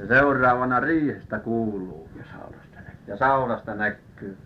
ja seuraavana riihestä kuuluu ja saunasta näkyy. ja saunasta näkyy